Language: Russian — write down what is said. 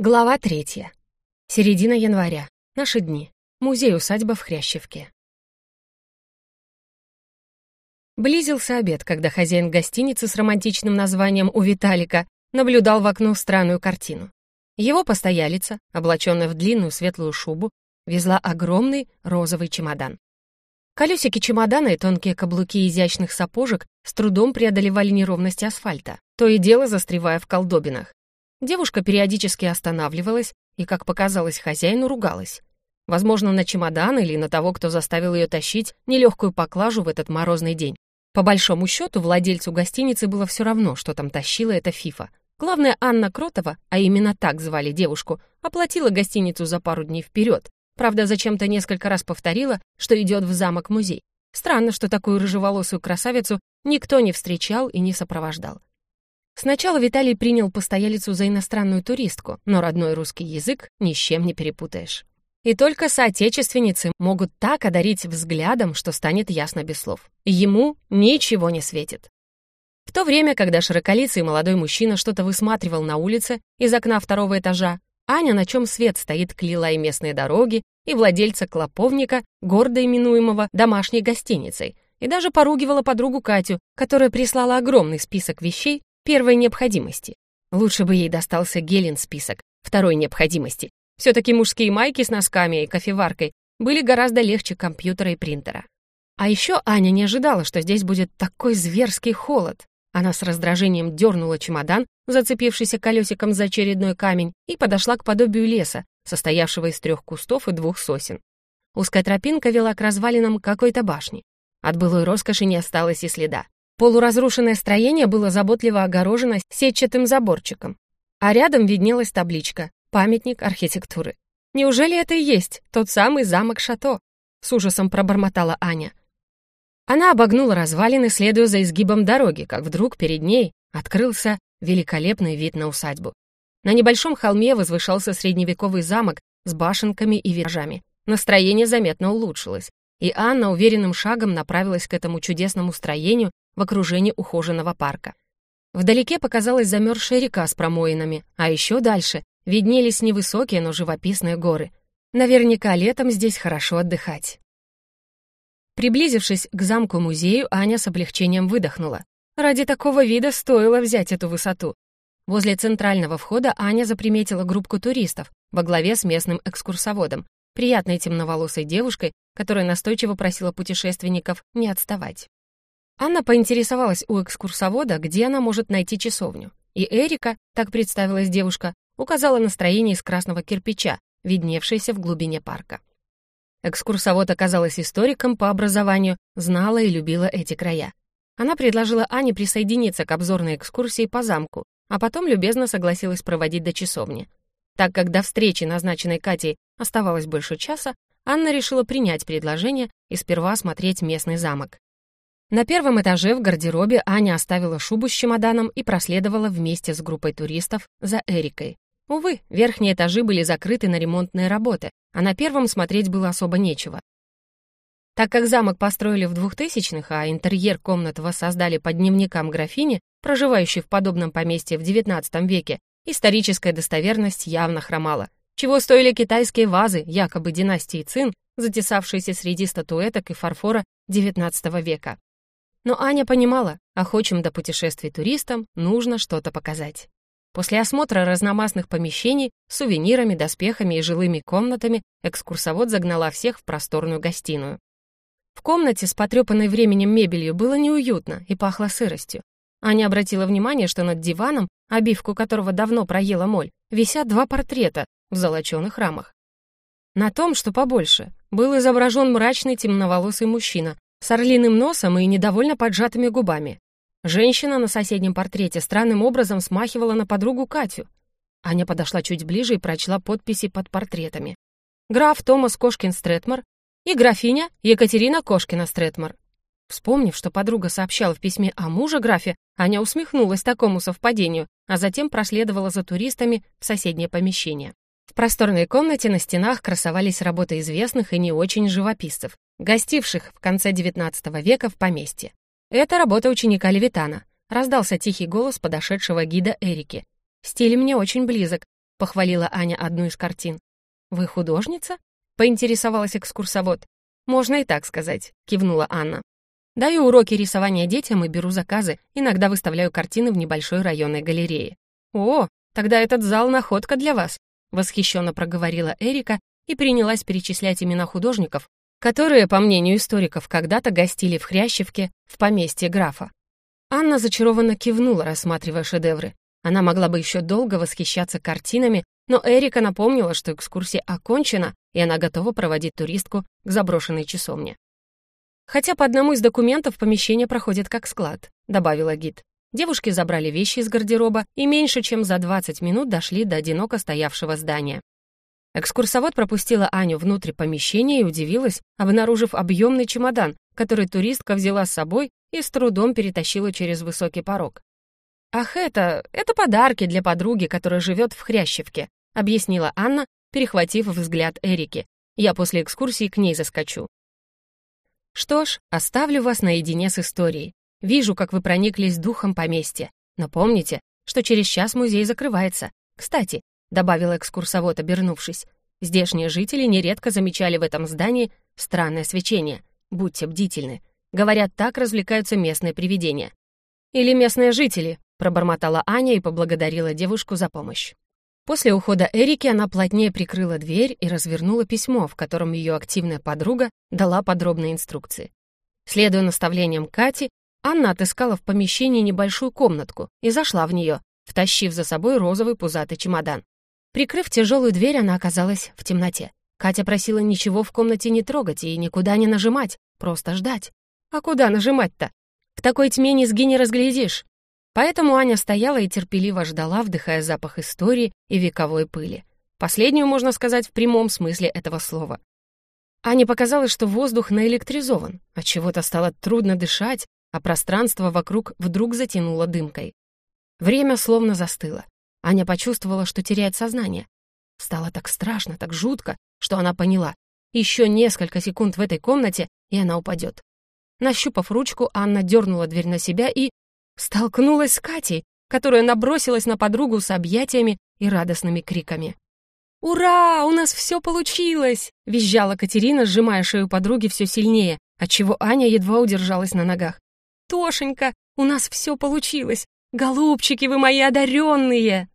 Глава третья. Середина января. Наши дни. Музей-усадьба в Хрящевке. Близился обед, когда хозяин гостиницы с романтичным названием «У Виталика» наблюдал в окно странную картину. Его постоялица, облаченная в длинную светлую шубу, везла огромный розовый чемодан. Колесики чемодана и тонкие каблуки изящных сапожек с трудом преодолевали неровности асфальта, то и дело застревая в колдобинах. Девушка периодически останавливалась и, как показалось хозяину, ругалась. Возможно, на чемодан или на того, кто заставил ее тащить нелегкую поклажу в этот морозный день. По большому счету, владельцу гостиницы было все равно, что там тащила эта фифа. Главное, Анна Кротова, а именно так звали девушку, оплатила гостиницу за пару дней вперед. Правда, зачем-то несколько раз повторила, что идет в замок-музей. Странно, что такую рыжеволосую красавицу никто не встречал и не сопровождал. Сначала Виталий принял постоялицу за иностранную туристку, но родной русский язык ни с чем не перепутаешь. И только соотечественницы могут так одарить взглядом, что станет ясно без слов. Ему ничего не светит. В то время, когда широколицый молодой мужчина что-то высматривал на улице из окна второго этажа, Аня, на чем свет стоит, кляла и местные дороги, и владельца клоповника, гордо именуемого домашней гостиницей, и даже поругивала подругу Катю, которая прислала огромный список вещей, первой необходимости. Лучше бы ей достался Гелен список второй необходимости. Все-таки мужские майки с носками и кофеваркой были гораздо легче компьютера и принтера. А еще Аня не ожидала, что здесь будет такой зверский холод. Она с раздражением дернула чемодан, зацепившийся колесиком за очередной камень, и подошла к подобию леса, состоявшего из трех кустов и двух сосен. Узкая тропинка вела к развалинам какой-то башни. От былой роскоши не осталось и следа. Полуразрушенное строение было заботливо огорожено сетчатым заборчиком, а рядом виднелась табличка «Памятник архитектуры». «Неужели это и есть тот самый замок-шато?» — с ужасом пробормотала Аня. Она обогнула развалины, следуя за изгибом дороги, как вдруг перед ней открылся великолепный вид на усадьбу. На небольшом холме возвышался средневековый замок с башенками и виражами. Настроение заметно улучшилось, и Анна уверенным шагом направилась к этому чудесному строению в окружении ухоженного парка. Вдалеке показалась замерзшая река с промоинами, а еще дальше виднелись невысокие, но живописные горы. Наверняка летом здесь хорошо отдыхать. Приблизившись к замку-музею, Аня с облегчением выдохнула. Ради такого вида стоило взять эту высоту. Возле центрального входа Аня заприметила группку туристов во главе с местным экскурсоводом, приятной темноволосой девушкой, которая настойчиво просила путешественников не отставать. Анна поинтересовалась у экскурсовода, где она может найти часовню. И Эрика, так представилась девушка, указала на строение из красного кирпича, видневшееся в глубине парка. Экскурсовод оказалась историком по образованию, знала и любила эти края. Она предложила Ане присоединиться к обзорной экскурсии по замку, а потом любезно согласилась проводить до часовни. Так как до встречи, назначенной Катей, оставалось больше часа, Анна решила принять предложение и сперва осмотреть местный замок. На первом этаже в гардеробе Аня оставила шубу с чемоданом и проследовала вместе с группой туристов за Эрикой. Увы, верхние этажи были закрыты на ремонтные работы, а на первом смотреть было особо нечего. Так как замок построили в 2000-х, а интерьер комнат воссоздали по дневникам графини, проживающей в подобном поместье в XIX веке, историческая достоверность явно хромала. Чего стоили китайские вазы, якобы династии Цин, затесавшиеся среди статуэток и фарфора XIX века. Но Аня понимала, охочим до путешествий туристам нужно что-то показать. После осмотра разномастных помещений сувенирами, доспехами и жилыми комнатами экскурсовод загнала всех в просторную гостиную. В комнате с потрепанной временем мебелью было неуютно и пахло сыростью. Аня обратила внимание, что над диваном, обивку которого давно проела моль, висят два портрета в золоченых рамах. На том, что побольше, был изображен мрачный темноволосый мужчина с орлиным носом и недовольно поджатыми губами. Женщина на соседнем портрете странным образом смахивала на подругу Катю. Аня подошла чуть ближе и прочла подписи под портретами. Граф Томас Кошкин-Стретмор и графиня Екатерина Кошкина-Стретмор. Вспомнив, что подруга сообщала в письме о муже графе, Аня усмехнулась такому совпадению, а затем проследовала за туристами в соседнее помещение. В просторной комнате на стенах красовались работы известных и не очень живописцев, гостивших в конце XIX века в поместье. Это работа ученика Левитана. Раздался тихий голос подошедшего гида Эрики. Стиль мне очень близок. похвалила Аня одну из картин. «Вы художница?» — поинтересовалась экскурсовод. «Можно и так сказать», — кивнула Анна. «Даю уроки рисования детям и беру заказы, иногда выставляю картины в небольшой районной галерее». «О, тогда этот зал — находка для вас», — восхищенно проговорила Эрика и принялась перечислять имена художников, которые, по мнению историков, когда-то гостили в Хрящевке в поместье графа. Анна зачарованно кивнула, рассматривая шедевры. Она могла бы еще долго восхищаться картинами, но Эрика напомнила, что экскурсия окончена, и она готова проводить туристку к заброшенной часовне. «Хотя по одному из документов помещение проходит как склад», — добавила гид. Девушки забрали вещи из гардероба и меньше чем за 20 минут дошли до одиноко стоявшего здания. Экскурсовод пропустила Аню внутрь помещения и удивилась, обнаружив объемный чемодан, который туристка взяла с собой и с трудом перетащила через высокий порог. «Ах, это... это подарки для подруги, которая живет в Хрящевке», объяснила Анна, перехватив взгляд Эрики. «Я после экскурсии к ней заскочу». «Что ж, оставлю вас наедине с историей. Вижу, как вы прониклись духом поместья. Но помните, что через час музей закрывается. Кстати, — добавил экскурсовод, обернувшись. «Здешние жители нередко замечали в этом здании странное свечение. Будьте бдительны. Говорят, так развлекаются местные привидения». «Или местные жители», — пробормотала Аня и поблагодарила девушку за помощь. После ухода Эрики она плотнее прикрыла дверь и развернула письмо, в котором ее активная подруга дала подробные инструкции. Следуя наставлениям Кати, Анна отыскала в помещении небольшую комнатку и зашла в нее, втащив за собой розовый пузатый чемодан. Прикрыв тяжелую дверь, она оказалась в темноте. Катя просила ничего в комнате не трогать и никуда не нажимать, просто ждать. А куда нажимать-то? В такой тьме низги не разглядишь. Поэтому Аня стояла и терпеливо ждала, вдыхая запах истории и вековой пыли. Последнюю можно сказать в прямом смысле этого слова. Ане показалось, что воздух наэлектризован, от чего-то стало трудно дышать, а пространство вокруг вдруг затянуло дымкой. Время словно застыло. Аня почувствовала, что теряет сознание. Стало так страшно, так жутко, что она поняла. Еще несколько секунд в этой комнате, и она упадет. Нащупав ручку, Анна дернула дверь на себя и... столкнулась с Катей, которая набросилась на подругу с объятиями и радостными криками. «Ура! У нас все получилось!» — визжала Катерина, сжимая шею подруги все сильнее, отчего Аня едва удержалась на ногах. «Тошенька, у нас все получилось! Голубчики вы мои одаренные!»